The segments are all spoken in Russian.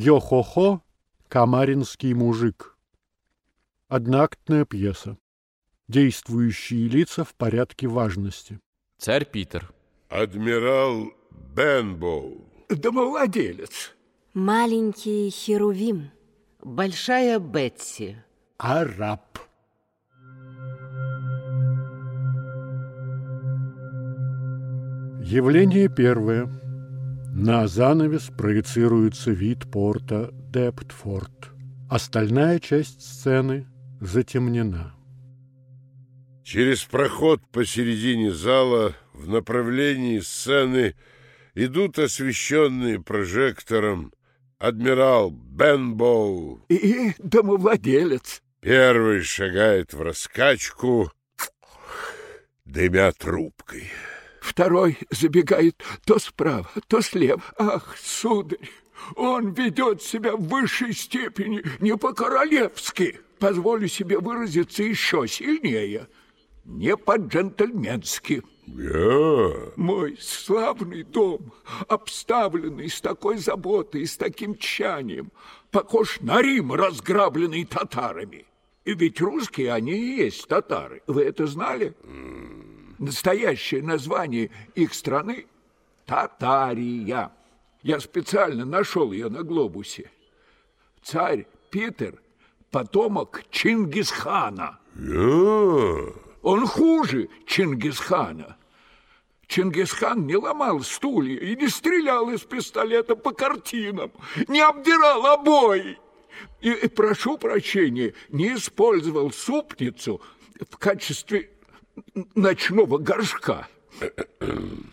Йо-хо-хо, Камаринский мужик. Одноактная пьеса. Действующие лица в порядке важности. Царь Питер. Адмирал Бенбоу. Домовладелец. Маленький Херувим. Большая Бетси. Араб. Явление первое. На занавес проецируется вид порта Дептфорд. Остальная часть сцены затемнена. Через проход посередине зала в направлении сцены идут освещенные прожектором адмирал Бенбоу. И домовладелец. Первый шагает в раскачку, дымя трубкой. Второй забегает то справа, то слева. Ах, сударь, он ведет себя в высшей степени не по-королевски. Позволю себе выразиться еще сильнее. Не по-джентльменски. Я? Мой славный дом, обставленный с такой заботой и с таким тщанием, похож на Рим, разграбленный татарами. И ведь русские, они и есть татары. Вы это знали? Настоящее название их страны – Татария. Я специально нашел ее на глобусе. Царь Питер – потомок Чингисхана. Он хуже Чингисхана. Чингисхан не ломал стулья и не стрелял из пистолета по картинам, не обдирал обои. И, и, прошу прощения, не использовал супницу в качестве ночного горшка.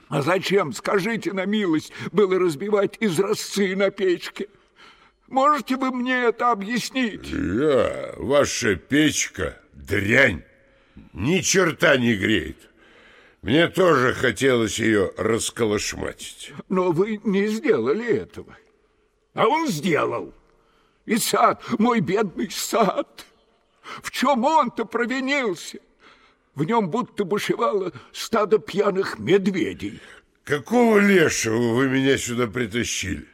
А зачем, скажите на милость, было разбивать изразцы на печке? Можете вы мне это объяснить? Я? Ваша печка – дрянь. Ни черта не греет. Мне тоже хотелось ее расколошматить. Но вы не сделали этого. А он сделал. И сад, мой бедный сад. В чем он-то провинился? В нем будто бушевало стадо пьяных медведей. Какого лешего вы меня сюда притащили?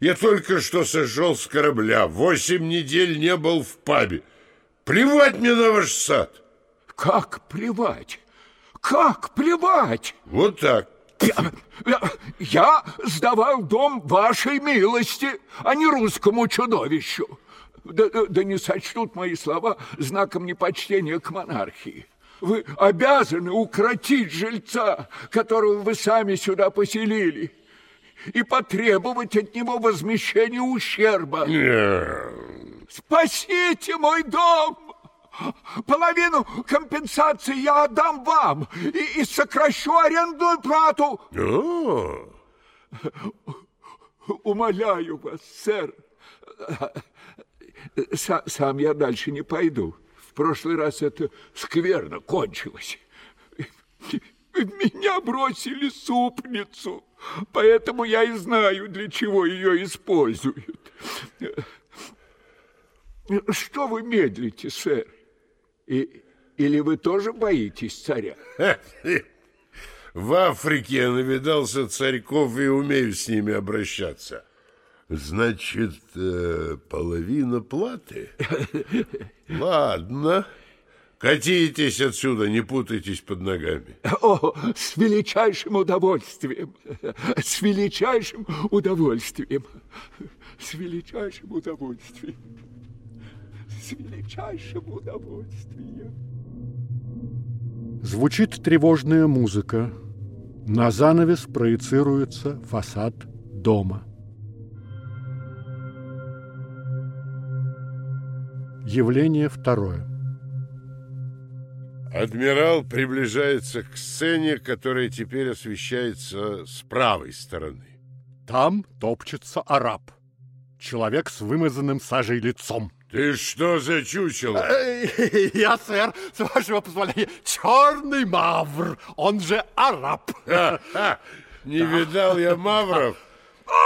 Я только что сошел с корабля, восемь недель не был в пабе. Плевать мне на ваш сад. Как плевать? Как плевать? Вот так. Я, я, я сдавал дом вашей милости, а не русскому чудовищу. Да, да, да не сочтут мои слова знаком непочтения к монархии. Вы обязаны укротить жильца, которого вы сами сюда поселили, и потребовать от него возмещения ущерба. Спасите мой дом! Половину компенсации я отдам вам и, и сокращу арендную плату. О, Умоляю вас, сэр. Са- сам я дальше не пойду. Прошлый раз это скверно кончилось. Меня бросили супницу, поэтому я и знаю, для чего ее используют. Что вы медлите, сэр? И, или вы тоже боитесь царя? В Африке я навидался царьков и умею с ними обращаться. Значит, э, половина платы? Ладно. Катитесь отсюда, не путайтесь под ногами. О, с величайшим удовольствием, с величайшим удовольствием, с величайшим удовольствием, с величайшим удовольствием. Звучит тревожная музыка. На занавес проецируется фасад дома. Явление второе. Адмирал приближается к сцене, которая теперь освещается с правой стороны. Там топчется араб. Человек с вымазанным сажей лицом. Ты что за чучело? Я, сэр, с вашего позволения, черный мавр, он же араб. Не видал я мавров?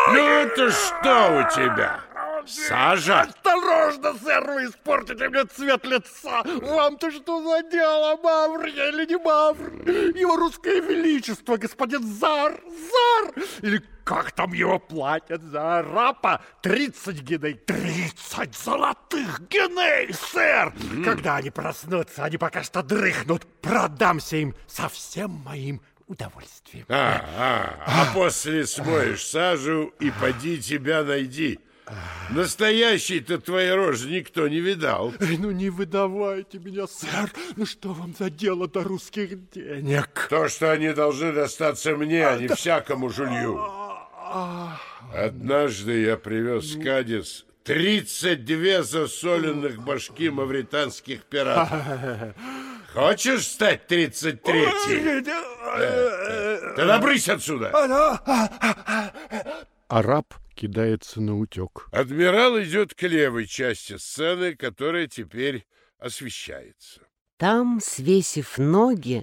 Ну это что у тебя? Сажа? Осторожно, сэр, вы испортите мне цвет лица. Вам-то что за дело, Мавр я или не Мавр? Его русское величество, господин Зар, Зар! Или как там его платят за арапа? 30 геней, 30 золотых геней, сэр! Когда они проснутся, они пока что дрыхнут. Продамся им со всем моим удовольствием. А, а, а после смоешь сажу и поди тебя найди. Настоящий-то твоей рожи никто не видал. Эй, ну не выдавайте меня, сэр. Ну что вам за дело до русских денег? То, что они должны достаться мне, а не всякому жулью. Однажды я привез в Кадис 32 засоленных башки мавританских пиратов. Хочешь стать 33-й? Тогда брысь отсюда! Араб кидается на утек. Адмирал идет к левой части сцены, которая теперь освещается. Там, свесив ноги,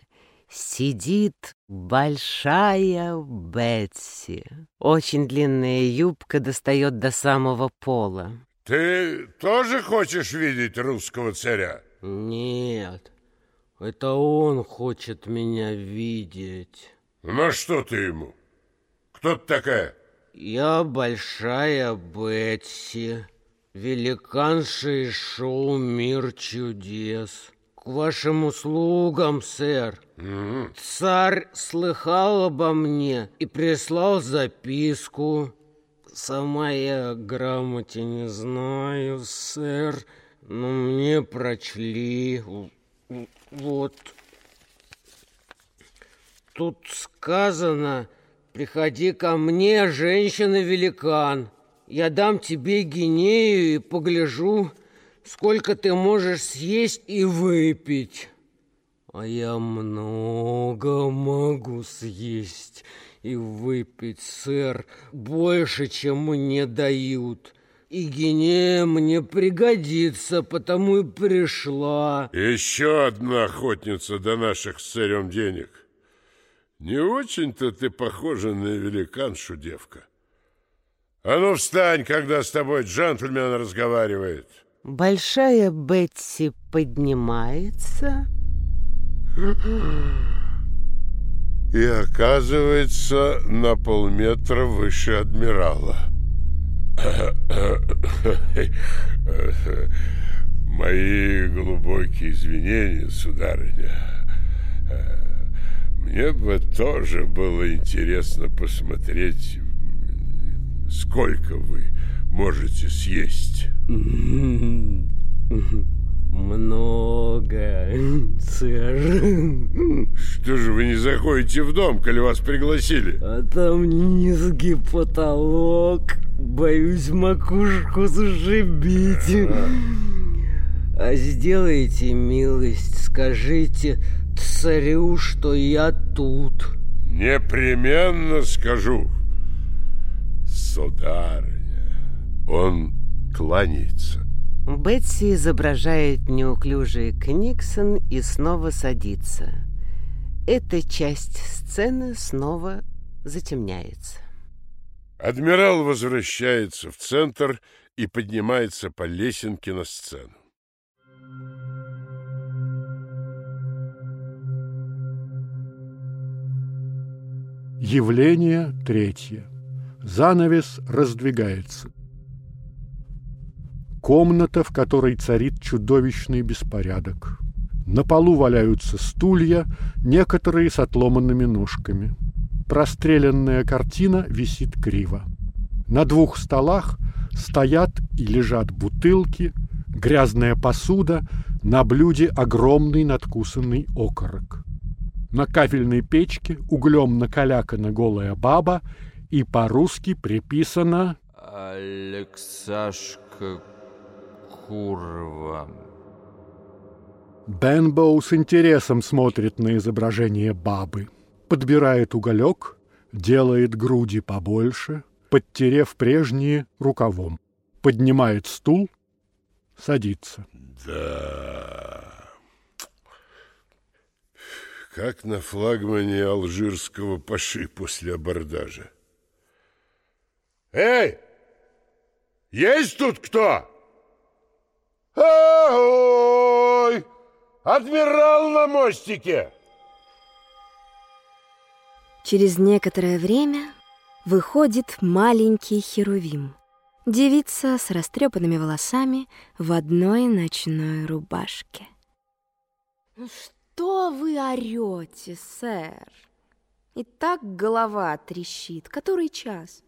сидит большая Бетси. Очень длинная юбка достает до самого пола. Ты тоже хочешь видеть русского царя? Нет, это он хочет меня видеть. На что ты ему? Кто ты такая? Я большая Бетси, великанша из шоу «Мир чудес». К вашим услугам, сэр. Царь слыхал обо мне и прислал записку. Сама я грамоте не знаю, сэр, но мне прочли. Вот. Тут сказано, приходи ко мне, женщина-великан. Я дам тебе гинею и погляжу, сколько ты можешь съесть и выпить. А я много могу съесть и выпить, сэр, больше, чем мне дают. И гинея мне пригодится, потому и пришла. Еще одна охотница до наших с царем денег. Не очень-то ты похожа на великаншу, девка. А ну встань, когда с тобой джентльмен разговаривает. Большая Бетси поднимается. И оказывается на полметра выше адмирала. Мои глубокие извинения, сударыня. Мне бы тоже было интересно посмотреть, сколько вы можете съесть. Много, сэр. Что же вы не заходите в дом, коли вас пригласили? А там низкий потолок. Боюсь макушку зашибить. А сделайте милость, скажите царю, что я тут. Непременно скажу. Сударыня, он кланяется. Бетси изображает неуклюжий Книксон и снова садится. Эта часть сцены снова затемняется. Адмирал возвращается в центр и поднимается по лесенке на сцену. Явление третье. Занавес раздвигается. Комната, в которой царит чудовищный беспорядок. На полу валяются стулья, некоторые с отломанными ножками. Простреленная картина висит криво. На двух столах стоят и лежат бутылки, грязная посуда, на блюде огромный надкусанный окорок. На кафельной печке углем накалякана голая баба и по-русски приписано Алексашка Курва. Бенбоу с интересом смотрит на изображение бабы. Подбирает уголек, делает груди побольше, подтерев прежние рукавом. Поднимает стул, садится. Да. Как на флагмане алжирского паши после абордажа. Эй! Есть тут кто? Ой! Адмирал на мостике! Через некоторое время выходит маленький Херувим. Девица с растрепанными волосами в одной ночной рубашке. Ну что вы орете, сэр? И так голова трещит. Который час?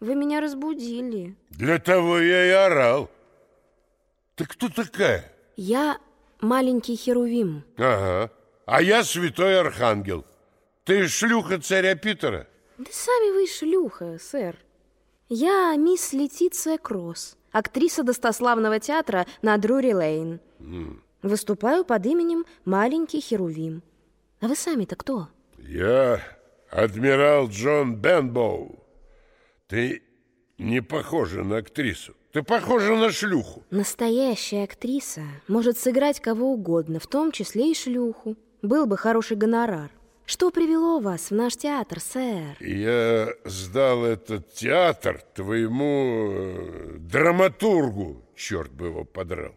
Вы меня разбудили. Для того я и орал. Ты кто такая? Я маленький Херувим. Ага. А я святой архангел. Ты шлюха царя Питера? Да сами вы шлюха, сэр. Я мисс Летиция Кросс, актриса достославного театра на Друри-Лейн. Mm. Выступаю под именем Маленький Херувим. А вы сами-то кто? Я адмирал Джон Бенбоу. Ты не похожа на актрису. Ты похожа на шлюху. Настоящая актриса может сыграть кого угодно, в том числе и шлюху. Был бы хороший гонорар. Что привело вас в наш театр, сэр? Я сдал этот театр твоему э, драматургу, черт бы его подрал.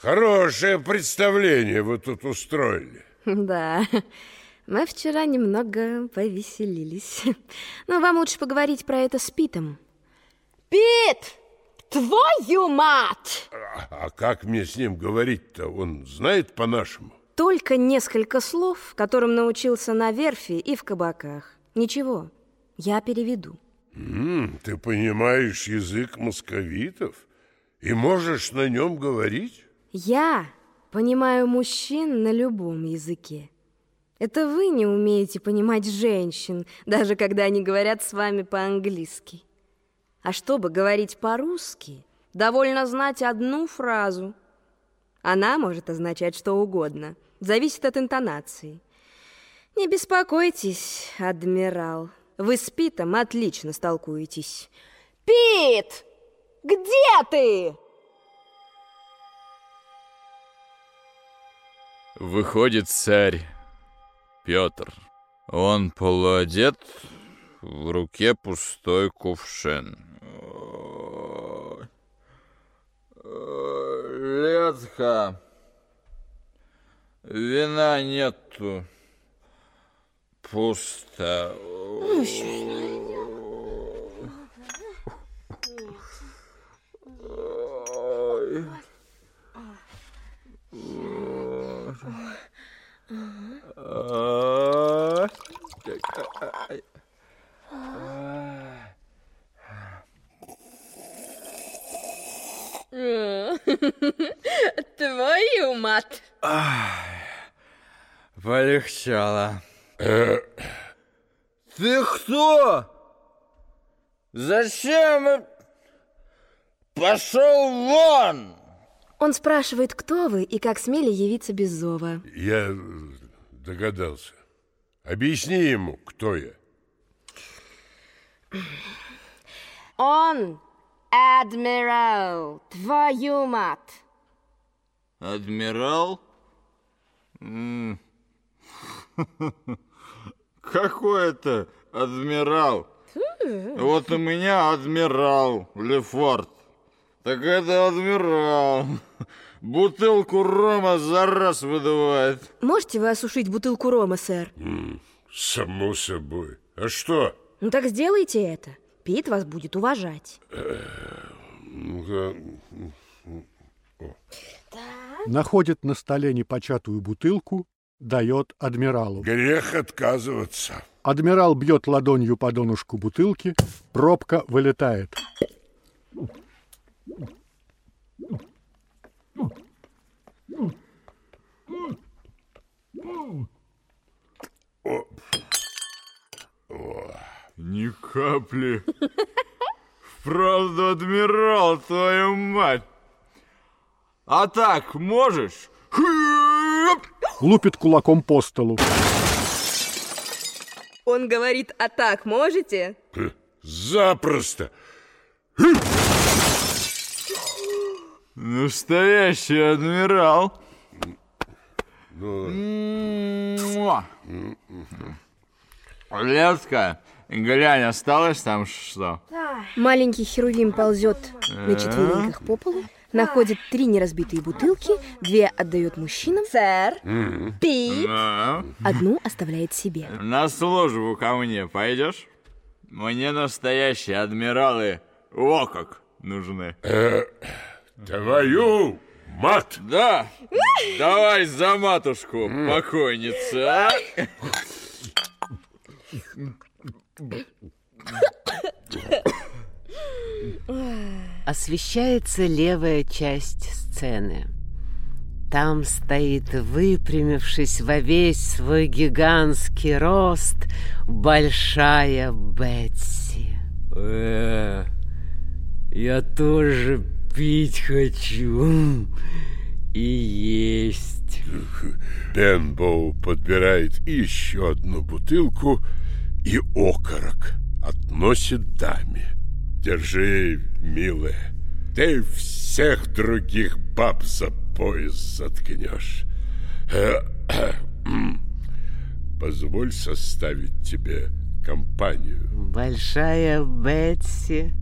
Хорошее представление вы тут устроили. Да, мы вчера немного повеселились. Но вам лучше поговорить про это с Питом. Пит! Твою мать! А, а как мне с ним говорить-то? Он знает по-нашему? Только несколько слов, которым научился на верфи и в кабаках. Ничего, я переведу. М -м, ты понимаешь язык московитов и можешь на нем говорить? Я понимаю мужчин на любом языке. Это вы не умеете понимать женщин, даже когда они говорят с вами по-английски. А чтобы говорить по-русски, довольно знать одну фразу. Она может означать что угодно – Зависит от интонации. Не беспокойтесь, адмирал. Вы с Питом отлично столкуетесь. Пит! Где ты? Выходит царь Петр. Он полуодет, в руке пустой кувшин. Летка. Вина нету. Пусто. Твою мать! Полегчало. Ты кто? Зачем? Пошел вон! Он спрашивает, кто вы и как смели явиться без зова. Я догадался. Объясни ему, кто я. Он адмирал, твою мать. Адмирал? Какой это адмирал? Вот у меня адмирал Лефорт. Так это адмирал. Бутылку рома за раз выдувает. Можете вы осушить бутылку рома, сэр? само собой. А что? Ну так сделайте это. Пит вас будет уважать. Находит на столе непочатую бутылку дает адмиралу. Грех отказываться. Адмирал бьет ладонью по донышку бутылки, пробка вылетает. Ни капли. Вправду, адмирал, твою мать. А так можешь? лупит кулаком по столу. Он говорит, а так можете? Запросто. Настоящий адмирал. Ну... Леска, Глянь, осталось там что? Маленький херувим ползет на четвереньках по полу, находит три неразбитые бутылки, две отдает мужчинам, Сэр, пить. А? одну оставляет себе. На службу ко мне пойдешь? Мне настоящие адмиралы о как нужны. Твою мат! Да, давай за матушку, покойница, а? Освещается левая часть сцены. Там стоит, выпрямившись во весь свой гигантский рост, большая Бетси. Э, я тоже хочу и есть. Бенбоу подбирает еще одну бутылку и окорок относит даме. Держи, милая, ты всех других баб за пояс заткнешь. Позволь составить тебе компанию. Большая Бетси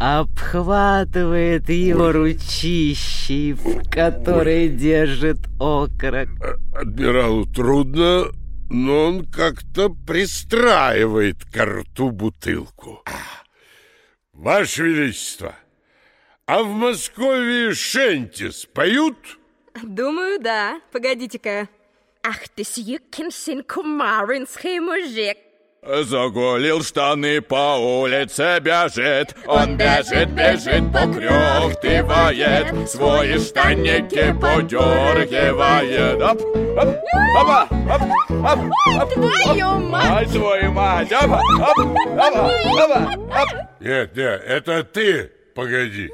обхватывает его ручищей, в которой держит окорок. А- Адмиралу трудно, но он как-то пристраивает к рту бутылку. Ваше Величество, а в Москве шентис поют? Думаю, да. Погодите-ка. Ах ты сюкин сын кумаринский мужик. Заголил штаны по улице бежит Он бежит, бежит, покрёхтывает Свои штанники подёргивает Оп, оп, опа, оп, оп, оп, Твою мать! Твою мать! Опа, оп, опа, опа, оп. Нет, нет, это ты, погоди.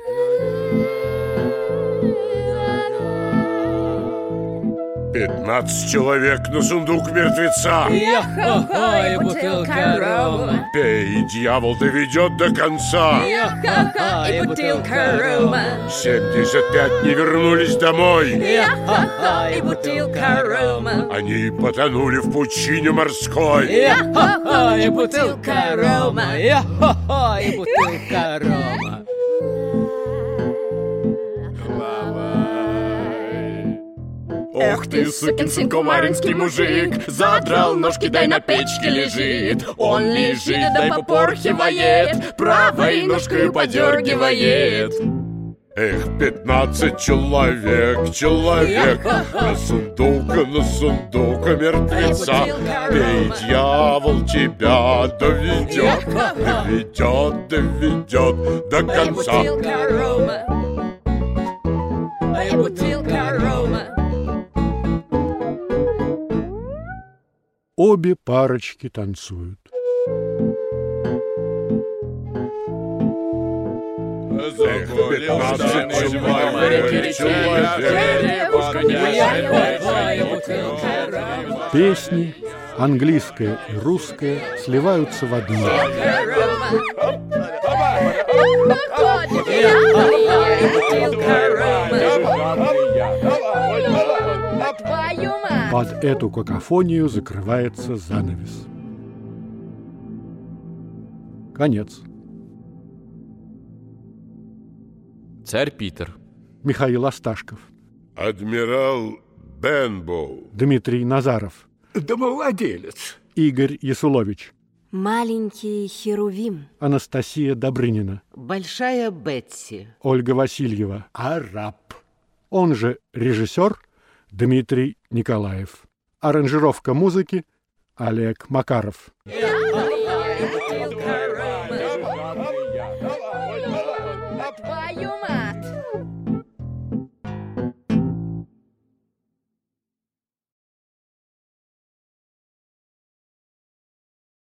Пятнадцать человек на сундук мертвеца. Ой, бутылка рома. Пей, дьявол доведет до конца. Ха-ха, и бутылка рома. 75 не вернулись домой. Ха-ха, и бутылка рома. Они потонули в пучине морской. Ха-ха, и бутылка рома. и бутылка рома. Ох ты, сукин сын, кумаринский мужик Задрал ножки, дай на печке лежит. Он лежит, дай попорхивает Правой ножкой подергивает. Эх, пятнадцать человек, человек На сундук, на сундук мертвеца. Пей, дьявол тебя доведет Доведет, доведет до конца. Бутылка рома. Бутылка Обе парочки танцуют. Песни, английская и русская, сливаются в одну. Твою мать! Под эту какофонию закрывается занавес. Конец. Царь Питер. Михаил Осташков, Адмирал Бенбоу. Дмитрий Назаров, Домовладелец. Игорь Ясулович, Маленький херувим. Анастасия Добрынина, Большая Бетси. Ольга Васильева, араб. Он же режиссер Дмитрий Николаев. Аранжировка музыки Олег Макаров. Бутылка